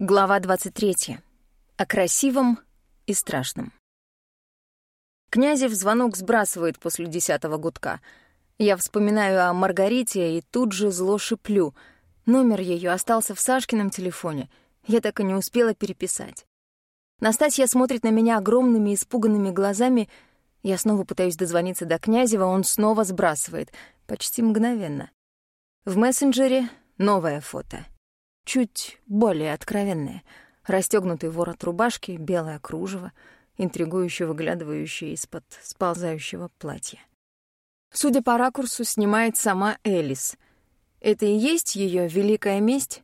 Глава 23. О красивом и страшном. Князев звонок сбрасывает после десятого гудка. Я вспоминаю о Маргарите и тут же зло шиплю. Номер ее остался в Сашкином телефоне. Я так и не успела переписать. Настасья смотрит на меня огромными испуганными глазами. Я снова пытаюсь дозвониться до Князева, он снова сбрасывает. Почти мгновенно. В мессенджере новое фото — чуть более откровенные. Расстёгнутый ворот рубашки, белое кружево, интригующе выглядывающее из-под сползающего платья. Судя по ракурсу, снимает сама Элис. Это и есть ее великая месть?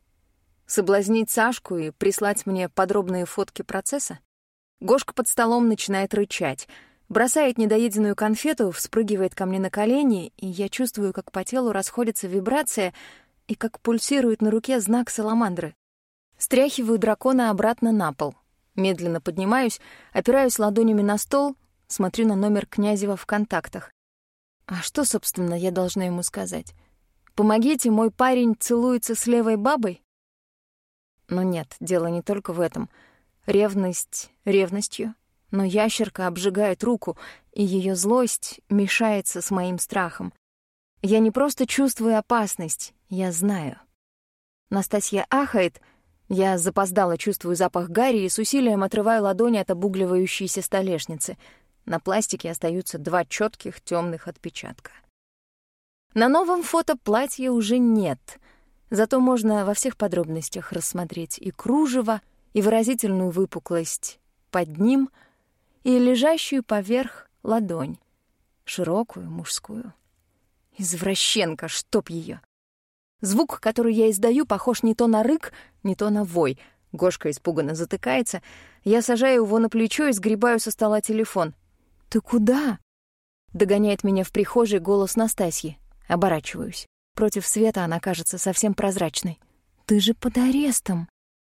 Соблазнить Сашку и прислать мне подробные фотки процесса? Гошка под столом начинает рычать, бросает недоеденную конфету, вспрыгивает ко мне на колени, и я чувствую, как по телу расходится вибрация — и как пульсирует на руке знак саламандры. Стряхиваю дракона обратно на пол. Медленно поднимаюсь, опираюсь ладонями на стол, смотрю на номер Князева в контактах. А что, собственно, я должна ему сказать? «Помогите, мой парень целуется с левой бабой?» Но нет, дело не только в этом. Ревность ревностью, но ящерка обжигает руку, и ее злость мешается с моим страхом. Я не просто чувствую опасность, я знаю. Настасья ахает, я запоздало чувствую запах гари и с усилием отрываю ладони от обугливающейся столешницы. На пластике остаются два четких темных отпечатка. На новом фото платья уже нет, зато можно во всех подробностях рассмотреть и кружево, и выразительную выпуклость под ним, и лежащую поверх ладонь, широкую, мужскую. Извращенка, чтоб ее. Звук, который я издаю, похож не то на рык, не то на вой. Гошка испуганно затыкается. Я сажаю его на плечо и сгребаю со стола телефон. «Ты куда?» Догоняет меня в прихожей голос Настасьи. Оборачиваюсь. Против света она кажется совсем прозрачной. «Ты же под арестом!»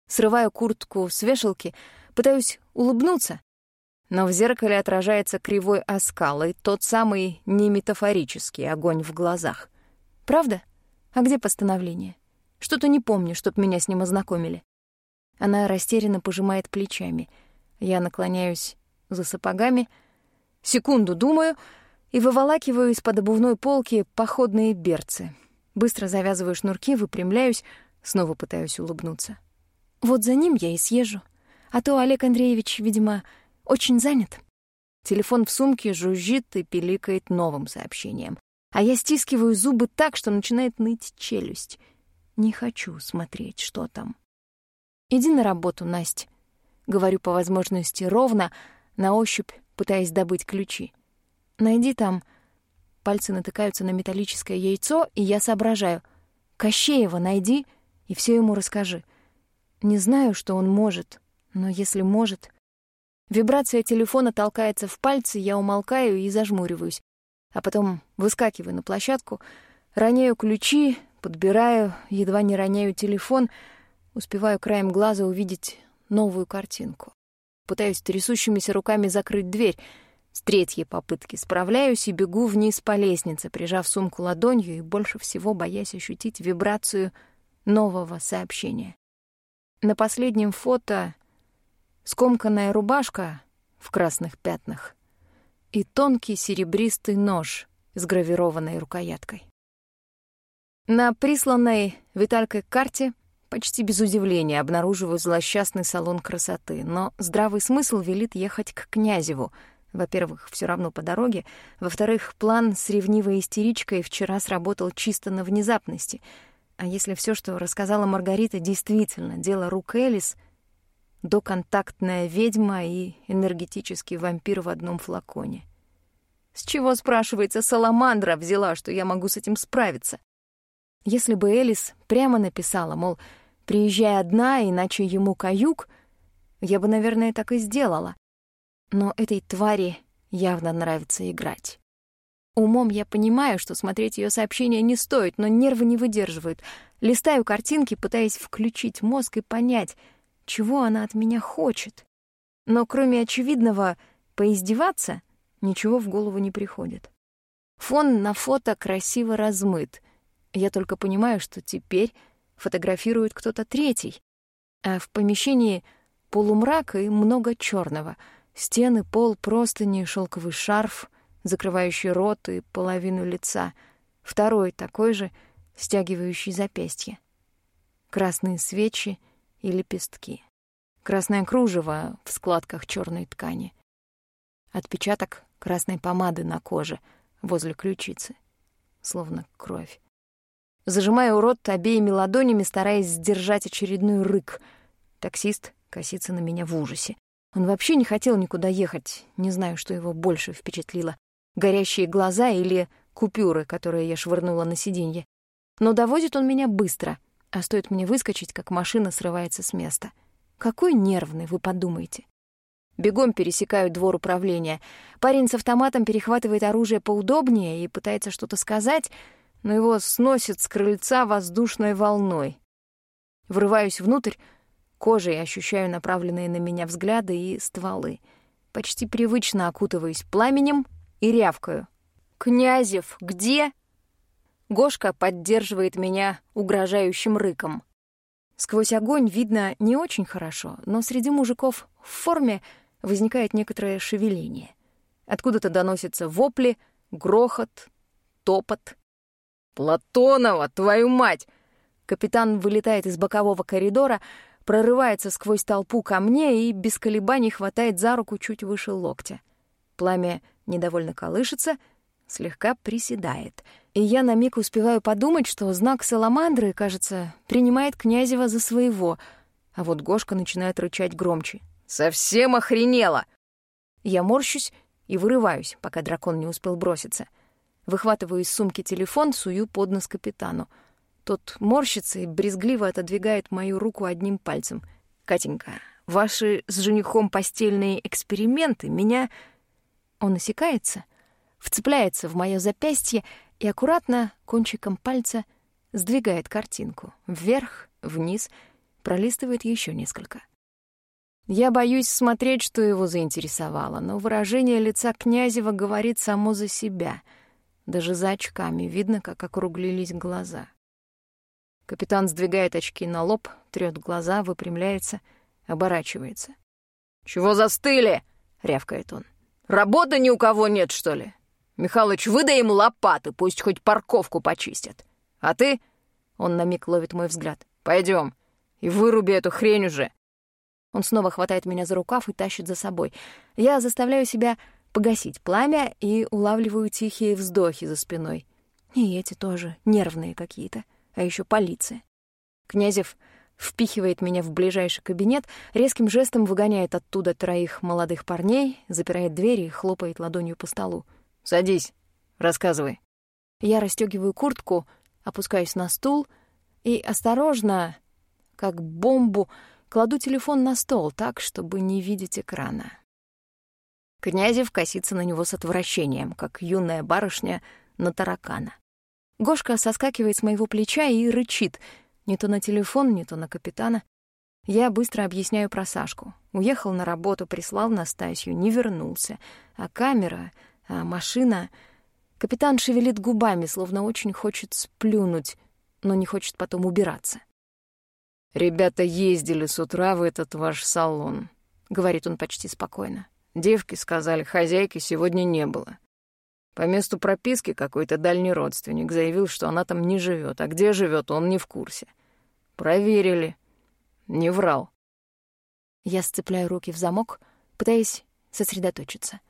Срываю куртку с вешалки, пытаюсь улыбнуться. Но в зеркале отражается кривой оскал и тот самый неметафорический огонь в глазах. «Правда?» А где постановление? Что-то не помню, чтоб меня с ним ознакомили. Она растерянно пожимает плечами. Я наклоняюсь за сапогами, секунду думаю и выволакиваю из-под обувной полки походные берцы. Быстро завязываю шнурки, выпрямляюсь, снова пытаюсь улыбнуться. Вот за ним я и съезжу. А то Олег Андреевич, видимо, очень занят. Телефон в сумке жужжит и пиликает новым сообщением а я стискиваю зубы так, что начинает ныть челюсть. Не хочу смотреть, что там. «Иди на работу, Настя», — говорю по возможности ровно, на ощупь пытаясь добыть ключи. «Найди там...» Пальцы натыкаются на металлическое яйцо, и я соображаю. «Кощеева найди и все ему расскажи. Не знаю, что он может, но если может...» Вибрация телефона толкается в пальцы, я умолкаю и зажмуриваюсь а потом выскакиваю на площадку, роняю ключи, подбираю, едва не роняю телефон, успеваю краем глаза увидеть новую картинку. Пытаюсь трясущимися руками закрыть дверь. С третьей попытки справляюсь и бегу вниз по лестнице, прижав сумку ладонью и больше всего боясь ощутить вибрацию нового сообщения. На последнем фото скомканная рубашка в красных пятнах и тонкий серебристый нож с гравированной рукояткой. На присланной Виталькой карте почти без удивления обнаруживаю злосчастный салон красоты, но здравый смысл велит ехать к Князеву. Во-первых, все равно по дороге. Во-вторых, план с ревнивой истеричкой вчера сработал чисто на внезапности. А если все, что рассказала Маргарита, действительно дело рук Элис, доконтактная ведьма и энергетический вампир в одном флаконе. С чего, спрашивается, Саламандра взяла, что я могу с этим справиться? Если бы Элис прямо написала, мол, приезжай одна, иначе ему каюк, я бы, наверное, так и сделала. Но этой твари явно нравится играть. Умом я понимаю, что смотреть ее сообщения не стоит, но нервы не выдерживают. Листаю картинки, пытаясь включить мозг и понять, чего она от меня хочет. Но кроме очевидного «поиздеваться», ничего в голову не приходит. Фон на фото красиво размыт. Я только понимаю, что теперь фотографирует кто-то третий. А в помещении полумрак и много черного. Стены, пол, простыни, шелковый шарф, закрывающий рот и половину лица. Второй такой же, стягивающий запястье. Красные свечи и лепестки. Красное кружево в складках черной ткани. Отпечаток красной помады на коже возле ключицы. Словно кровь. Зажимаю рот обеими ладонями, стараясь сдержать очередной рык. Таксист косится на меня в ужасе. Он вообще не хотел никуда ехать. Не знаю, что его больше впечатлило. Горящие глаза или купюры, которые я швырнула на сиденье. Но доводит он меня быстро, а стоит мне выскочить, как машина срывается с места. Какой нервный, вы подумаете. Бегом пересекаю двор управления. Парень с автоматом перехватывает оружие поудобнее и пытается что-то сказать, но его сносит с крыльца воздушной волной. Врываюсь внутрь, кожей ощущаю направленные на меня взгляды и стволы. Почти привычно окутываюсь пламенем и рявкаю. «Князев, где?» Гошка поддерживает меня угрожающим рыком. Сквозь огонь видно не очень хорошо, но среди мужиков в форме возникает некоторое шевеление. Откуда-то доносятся вопли, грохот, топот. «Платонова, твою мать!» Капитан вылетает из бокового коридора, прорывается сквозь толпу ко мне и без колебаний хватает за руку чуть выше локтя. Пламя недовольно колышется, слегка приседает. И я на миг успеваю подумать, что знак Саламандры, кажется, принимает Князева за своего, а вот Гошка начинает рычать громче. «Совсем охренела!» Я морщусь и вырываюсь, пока дракон не успел броситься. Выхватываю из сумки телефон, сую под нос капитану. Тот морщится и брезгливо отодвигает мою руку одним пальцем. «Катенька, ваши с женихом постельные эксперименты меня...» Он осекается, вцепляется в мое запястье и аккуратно кончиком пальца сдвигает картинку. Вверх, вниз, пролистывает еще несколько. Я боюсь смотреть, что его заинтересовало, но выражение лица Князева говорит само за себя. Даже за очками видно, как округлились глаза. Капитан сдвигает очки на лоб, трёт глаза, выпрямляется, оборачивается. «Чего застыли?» — рявкает он. «Работы ни у кого нет, что ли? Михалыч, выдай им лопаты, пусть хоть парковку почистят. А ты...» — он на миг ловит мой взгляд. Пойдем и выруби эту хрень уже». Он снова хватает меня за рукав и тащит за собой. Я заставляю себя погасить пламя и улавливаю тихие вздохи за спиной. И эти тоже нервные какие-то а еще полиция. Князев впихивает меня в ближайший кабинет, резким жестом выгоняет оттуда троих молодых парней, запирает дверь и хлопает ладонью по столу. «Садись, рассказывай». Я расстегиваю куртку, опускаюсь на стул и осторожно, как бомбу, кладу телефон на стол так, чтобы не видеть экрана. Князев косится на него с отвращением, как юная барышня на таракана. Гошка соскакивает с моего плеча и рычит. Не то на телефон, не то на капитана. Я быстро объясняю про Сашку. Уехал на работу, прислал Настасью, не вернулся. А камера, а машина... Капитан шевелит губами, словно очень хочет сплюнуть, но не хочет потом убираться. «Ребята ездили с утра в этот ваш салон», — говорит он почти спокойно. «Девки сказали, хозяйки сегодня не было. По месту прописки какой-то дальний родственник заявил, что она там не живет, а где живет, он не в курсе. Проверили. Не врал. Я сцепляю руки в замок, пытаясь сосредоточиться.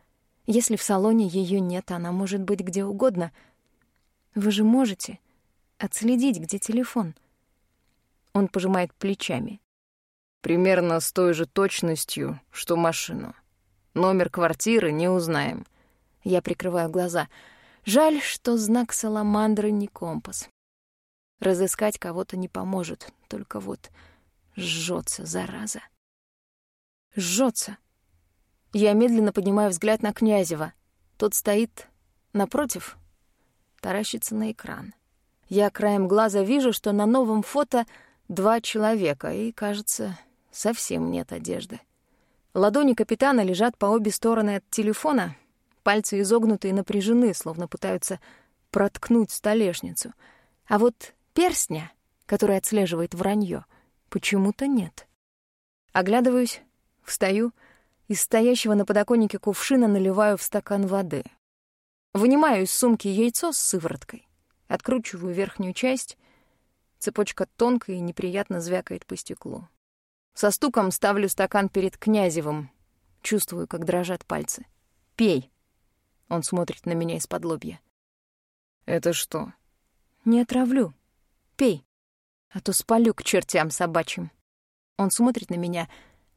Если в салоне ее нет, она может быть где угодно. Вы же можете отследить, где телефон. Он пожимает плечами. Примерно с той же точностью, что машину. Номер квартиры не узнаем — я прикрываю глаза. Жаль, что знак саламандры не компас. Разыскать кого-то не поможет, только вот жжется, зараза. Жжется. Я медленно поднимаю взгляд на Князева. Тот стоит напротив, таращится на экран. Я краем глаза вижу, что на новом фото два человека, и, кажется, совсем нет одежды. Ладони капитана лежат по обе стороны от телефона, Пальцы изогнуты и напряжены, словно пытаются проткнуть столешницу. А вот перстня, который отслеживает вранье, почему-то нет. Оглядываюсь, встаю, из стоящего на подоконнике кувшина наливаю в стакан воды. Вынимаю из сумки яйцо с сывороткой, откручиваю верхнюю часть, цепочка тонкая и неприятно звякает по стеклу. Со стуком ставлю стакан перед Князевым, чувствую, как дрожат пальцы. «Пей!» Он смотрит на меня из-под лобья. «Это что?» «Не отравлю. Пей, а то спалю к чертям собачьим». Он смотрит на меня,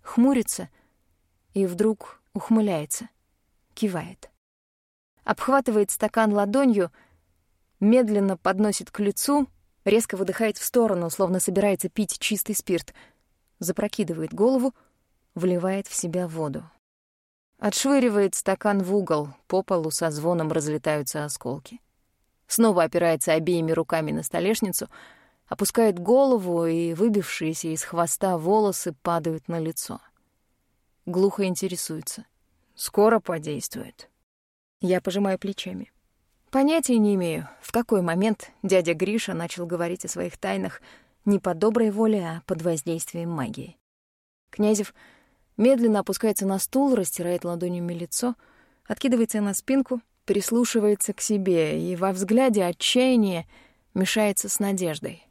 хмурится и вдруг ухмыляется, кивает. Обхватывает стакан ладонью, медленно подносит к лицу, резко выдыхает в сторону, словно собирается пить чистый спирт, запрокидывает голову, вливает в себя воду. Отшвыривает стакан в угол, по полу со звоном разлетаются осколки. Снова опирается обеими руками на столешницу, опускает голову, и выбившиеся из хвоста волосы падают на лицо. Глухо интересуется. «Скоро подействует». Я пожимаю плечами. Понятия не имею, в какой момент дядя Гриша начал говорить о своих тайнах не по доброй воле, а под воздействием магии. Князев медленно опускается на стул, растирает ладонями лицо, откидывается на спинку, прислушивается к себе, и во взгляде отчаяние мешается с надеждой.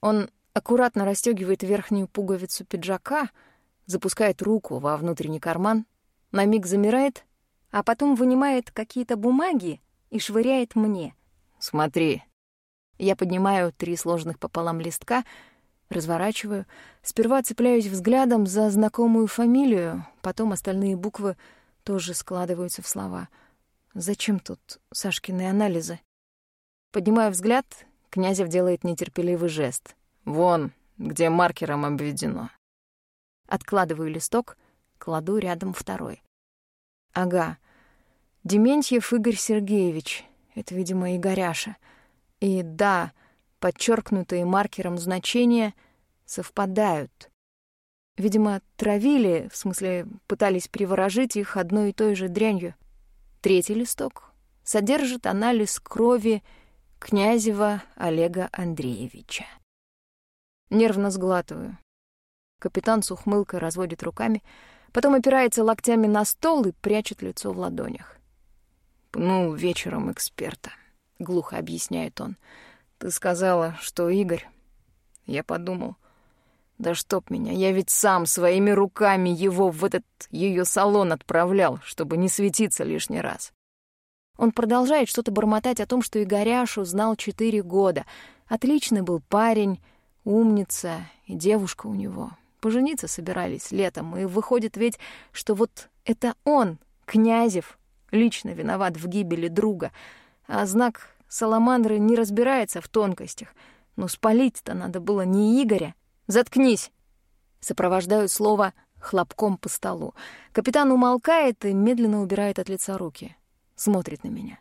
Он аккуратно расстегивает верхнюю пуговицу пиджака, запускает руку во внутренний карман, на миг замирает, а потом вынимает какие-то бумаги и швыряет мне. «Смотри». Я поднимаю три сложных пополам листка — Разворачиваю. Сперва цепляюсь взглядом за знакомую фамилию, потом остальные буквы тоже складываются в слова. Зачем тут Сашкины анализы? Поднимаю взгляд, Князев делает нетерпеливый жест. Вон, где маркером обведено. Откладываю листок, кладу рядом второй. Ага. Дементьев Игорь Сергеевич. Это, видимо, Игоряша. И да, подчеркнутые маркером значения совпадают. Видимо, травили, в смысле, пытались приворожить их одной и той же дрянью. Третий листок содержит анализ крови Князева Олега Андреевича. Нервно сглатываю. Капитан с ухмылкой разводит руками, потом опирается локтями на стол и прячет лицо в ладонях. «Ну, вечером эксперта», — глухо объясняет он. Ты сказала, что Игорь. Я подумал, да чтоб меня, я ведь сам своими руками его в этот ее салон отправлял, чтобы не светиться лишний раз. Он продолжает что-то бормотать о том, что Игоряшу знал четыре года. Отличный был парень, умница и девушка у него. Пожениться собирались летом, и выходит ведь, что вот это он, Князев, лично виноват в гибели друга, а знак Саламандры не разбирается в тонкостях. Но спалить-то надо было не Игоря. Заткнись! Сопровождаю слово хлопком по столу. Капитан умолкает и медленно убирает от лица руки. Смотрит на меня.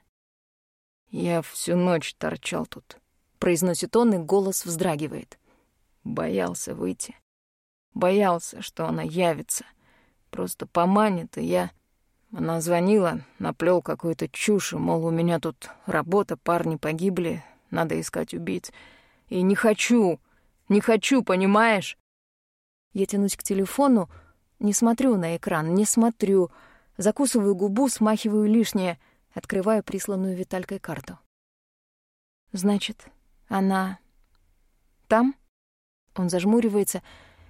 «Я всю ночь торчал тут», — произносит он, и голос вздрагивает. Боялся выйти. Боялся, что она явится. Просто поманит, и я... Она звонила, наплел какую-то чушь, мол, у меня тут работа, парни погибли, надо искать убийц. И не хочу, не хочу, понимаешь? Я тянусь к телефону, не смотрю на экран, не смотрю, закусываю губу, смахиваю лишнее, открываю присланную Виталькой карту. Значит, она там? Он зажмуривается,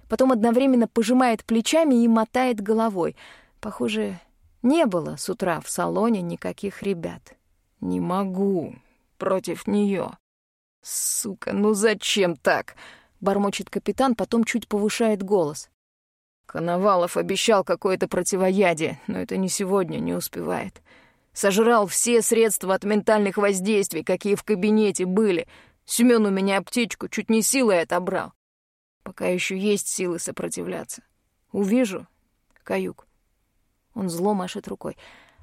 потом одновременно пожимает плечами и мотает головой. Похоже, не было с утра в салоне никаких ребят. Не могу против нее. Сука, ну зачем так? Бормочет капитан, потом чуть повышает голос. Коновалов обещал какое-то противоядие, но это не сегодня, не успевает. Сожрал все средства от ментальных воздействий, какие в кабинете были. Семён у меня аптечку чуть не силой отобрал. Пока еще есть силы сопротивляться. Увижу — каюк. Он зло машет рукой.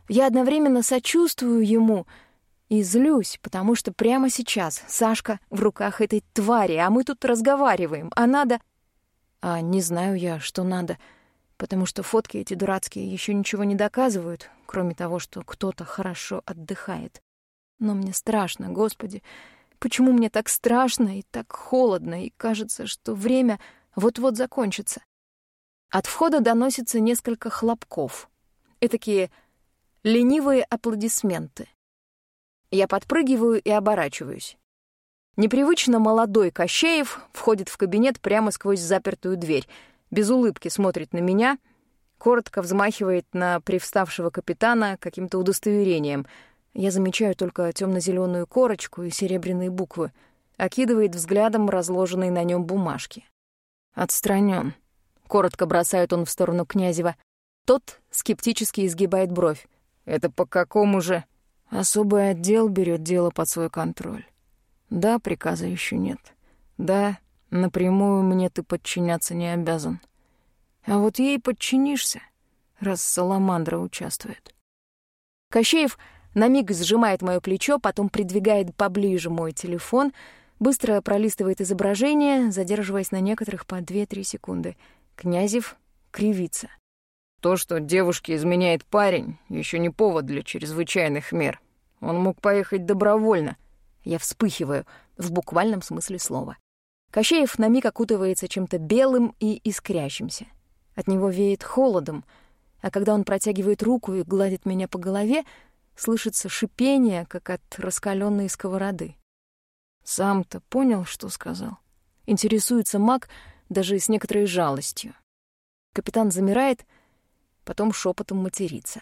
Я одновременно сочувствую ему и злюсь, потому что прямо сейчас Сашка в руках этой твари, а мы тут разговариваем, а надо... А не знаю я, что надо, потому что фотки эти дурацкие еще ничего не доказывают, кроме того, что кто-то хорошо отдыхает. Но мне страшно, Господи. Почему мне так страшно и так холодно, и кажется, что время вот-вот закончится? От входа доносится несколько хлопков. Этакие ленивые аплодисменты. Я подпрыгиваю и оборачиваюсь. Непривычно молодой Кощеев входит в кабинет прямо сквозь запертую дверь, без улыбки смотрит на меня, коротко взмахивает на привставшего капитана каким-то удостоверением. Я замечаю только темно зеленую корочку и серебряные буквы, окидывает взглядом разложенные на нем бумажки. Отстранен. Коротко бросает он в сторону Князева. Тот скептически изгибает бровь. «Это по какому же?» «Особый отдел берет дело под свой контроль. Да, приказа еще нет. Да, напрямую мне ты подчиняться не обязан. А вот ей подчинишься, раз Саламандра участвует». Кощеев на миг сжимает моё плечо, потом придвигает поближе мой телефон, быстро пролистывает изображение, задерживаясь на некоторых по 2-3 секунды. Князев кривится. То, что девушке изменяет парень, еще не повод для чрезвычайных мер. Он мог поехать добровольно. Я вспыхиваю, в буквальном смысле слова. Кощеев на миг окутывается чем-то белым и искрящимся. От него веет холодом, а когда он протягивает руку и гладит меня по голове, слышится шипение, как от раскаленной сковороды. Сам-то понял, что сказал. Интересуется маг даже с некоторой жалостью. Капитан замирает — потом шепотом матерится.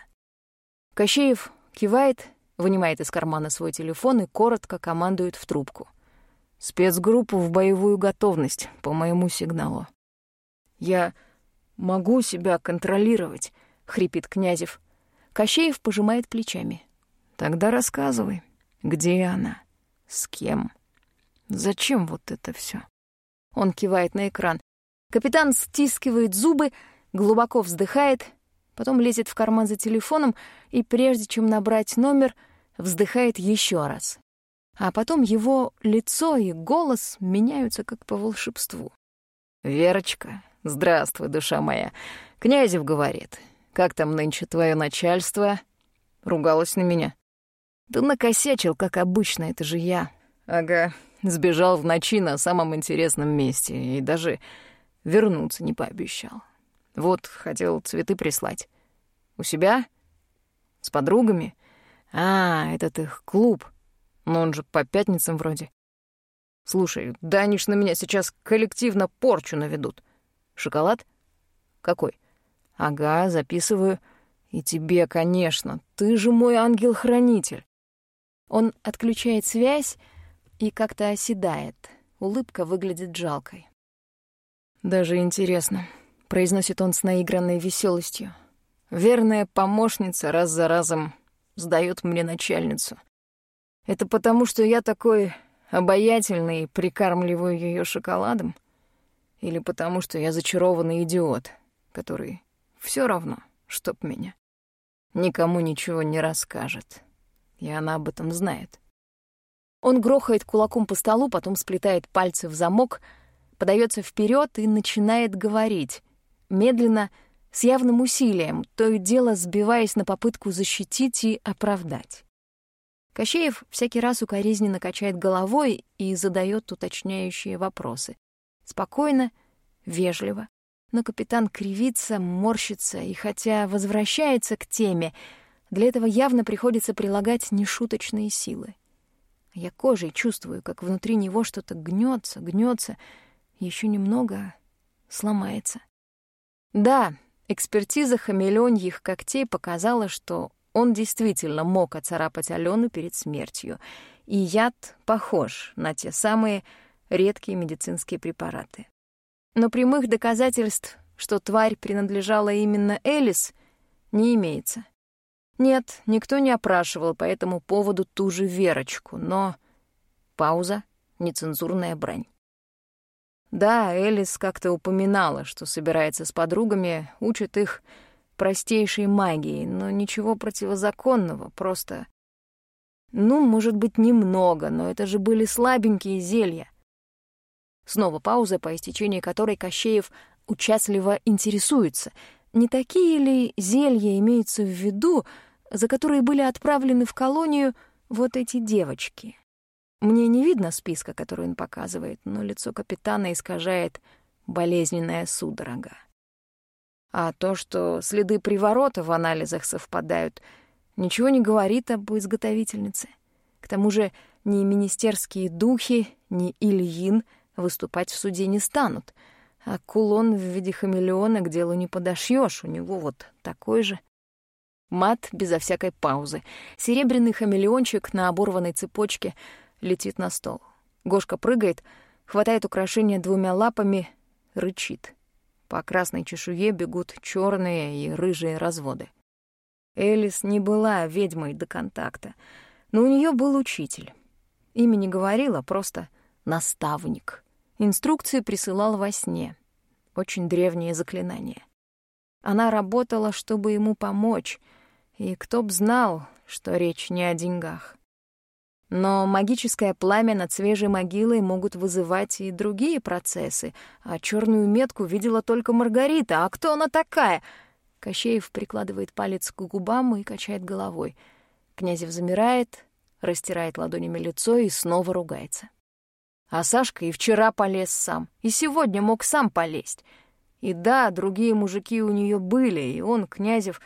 Кощеев кивает, вынимает из кармана свой телефон и коротко командует в трубку. «Спецгруппу в боевую готовность по моему сигналу». «Я могу себя контролировать», — хрипит Князев. Кощеев пожимает плечами. «Тогда рассказывай, где она, с кем, зачем вот это все? Он кивает на экран. Капитан стискивает зубы, глубоко вздыхает потом лезет в карман за телефоном и, прежде чем набрать номер, вздыхает еще раз. А потом его лицо и голос меняются как по волшебству. «Верочка, здравствуй, душа моя. Князев говорит, как там нынче твое начальство?» Ругалась на меня. «Да накосячил, как обычно, это же я». «Ага, сбежал в ночи на самом интересном месте и даже вернуться не пообещал. Вот, хотел цветы прислать. У себя? С подругами? А, этот их клуб. Но он же по пятницам вроде. Слушай, да они ж на меня сейчас коллективно порчу наведут. Шоколад? Какой? Ага, записываю. И тебе, конечно. Ты же мой ангел-хранитель. Он отключает связь и как-то оседает. Улыбка выглядит жалкой. Даже интересно произносит он с наигранной веселостью. Верная помощница раз за разом сдает мне начальницу. Это потому, что я такой обаятельный и прикармливаю ее шоколадом? Или потому, что я зачарованный идиот, который все равно, чтоб меня, никому ничего не расскажет. И она об этом знает. Он грохает кулаком по столу, потом сплетает пальцы в замок, подается вперед и начинает говорить, медленно, с явным усилием, то и дело сбиваясь на попытку защитить и оправдать. Кощеев всякий раз укоризненно качает головой и задает уточняющие вопросы. Спокойно, вежливо. Но капитан кривится, морщится, и хотя возвращается к теме, для этого явно приходится прилагать нешуточные силы. Я кожей чувствую, как внутри него что-то гнется, гнется, еще немного сломается. Да, экспертиза хамелеоньих когтей показала, что он действительно мог оцарапать Алену перед смертью, и яд похож на те самые редкие медицинские препараты. Но прямых доказательств, что тварь принадлежала именно Элис, не имеется. Нет, никто не опрашивал по этому поводу ту же Верочку, но... Пауза, нецензурная брань. Да, Элис как-то упоминала, что собирается с подругами, учит их простейшей магии, но ничего противозаконного, просто... Ну, может быть, немного, но это же были слабенькие зелья. Снова пауза, по истечении которой Кощеев участливо интересуется, не такие ли зелья имеются в виду, за которые были отправлены в колонию вот эти девочки. Мне не видно списка, который он показывает, но лицо капитана искажает болезненная судорога. А то, что следы приворота в анализах совпадают, ничего не говорит об изготовительнице. К тому же ни министерские духи, ни Ильин выступать в суде не станут. А кулон в виде хамелеона к делу не подошьешь, у него вот такой же. Мат безо всякой паузы. Серебряный хамелеончик на оборванной цепочке летит на стол. Гошка прыгает, хватает украшение двумя лапами, рычит. По красной чешуе бегут черные и рыжие разводы. Элис не была ведьмой до контакта, но у нее был учитель. Имя не говорила, просто наставник. Инструкции присылал во сне. Очень древнее заклинание. Она работала, чтобы ему помочь, и кто б знал, что речь не о деньгах. Но магическое пламя над свежей могилой могут вызывать и другие процессы, а черную метку видела только Маргарита. А кто она такая? Кощеев прикладывает палец к губам и качает головой. Князев замирает, растирает ладонями лицо и снова ругается. А Сашка и вчера полез сам, и сегодня мог сам полезть. И да, другие мужики у нее были, и он, Князев,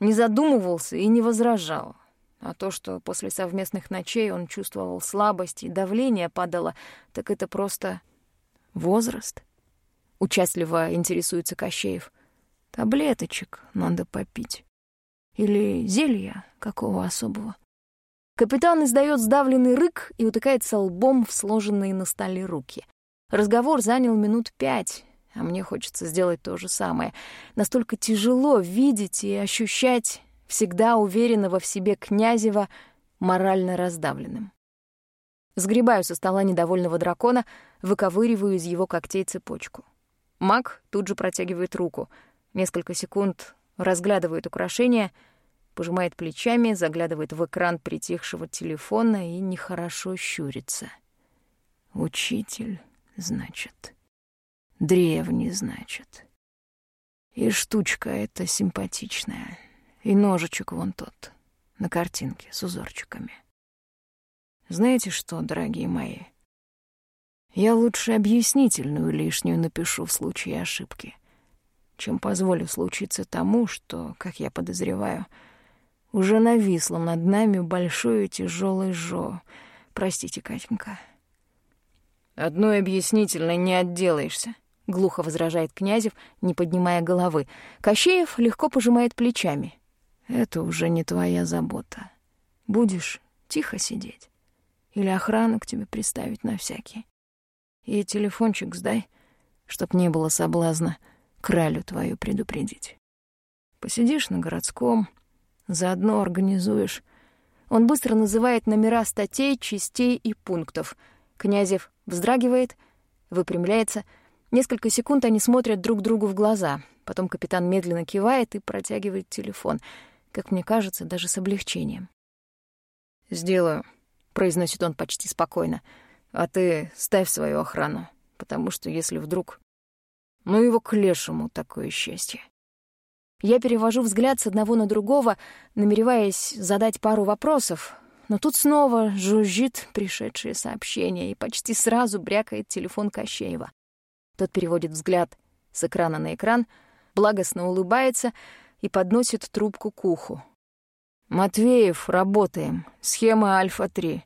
не задумывался и не возражал. А то, что после совместных ночей он чувствовал слабость и давление падало, так это просто возраст. Участливо интересуется Кощеев. Таблеточек надо попить. Или зелья какого особого. Капитан издает сдавленный рык и утыкается лбом в сложенные на столе руки. Разговор занял минут пять, а мне хочется сделать то же самое. Настолько тяжело видеть и ощущать всегда уверенного в себе Князева морально раздавленным. Сгребаю со стола недовольного дракона, выковыриваю из его когтей цепочку. Маг тут же протягивает руку. Несколько секунд разглядывает украшение, пожимает плечами, заглядывает в экран притихшего телефона и нехорошо щурится. «Учитель, значит. Древний, значит. И штучка эта симпатичная». И ножичек вон тот, на картинке с узорчиками. Знаете что, дорогие мои? Я лучше объяснительную лишнюю напишу в случае ошибки, чем позволю случиться тому, что, как я подозреваю, уже нависло над нами большой и тяжелый жо. Простите, Катенька. Одной объяснительной не отделаешься. — глухо возражает Князев, не поднимая головы. Кощеев легко пожимает плечами. Это уже не твоя забота. Будешь тихо сидеть. Или охрану к тебе приставить на всякий. И телефончик сдай, чтоб не было соблазна кралю твою предупредить. Посидишь на городском, заодно организуешь. Он быстро называет номера статей, частей и пунктов. Князев вздрагивает, выпрямляется. Несколько секунд они смотрят друг другу в глаза. Потом капитан медленно кивает и протягивает телефон — как мне кажется, даже с облегчением. «Сделаю», — произносит он почти спокойно. «А ты ставь свою охрану, потому что если вдруг... Ну его к лешему такое счастье». Я перевожу взгляд с одного на другого, намереваясь задать пару вопросов, но тут снова жужжит пришедшее сообщение, и почти сразу брякает телефон Кощеева. Тот переводит взгляд с экрана на экран, благостно улыбается — и подносит трубку к уху. «Матвеев, работаем. Схема Альфа-3».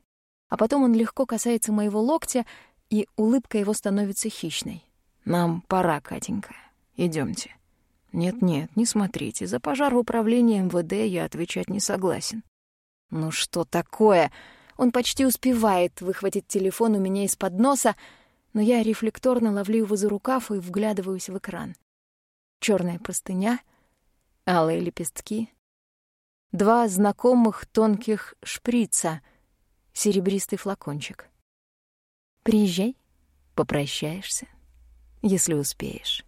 А потом он легко касается моего локтя, и улыбка его становится хищной. «Нам пора, Катенька. Идемте. «Нет-нет, не смотрите. За пожар в управлении МВД я отвечать не согласен». «Ну что такое?» Он почти успевает выхватить телефон у меня из-под носа, но я рефлекторно ловлю его за рукав и вглядываюсь в экран. Черная простыня — алые лепестки, два знакомых тонких шприца, серебристый флакончик. Приезжай, попрощаешься, если успеешь.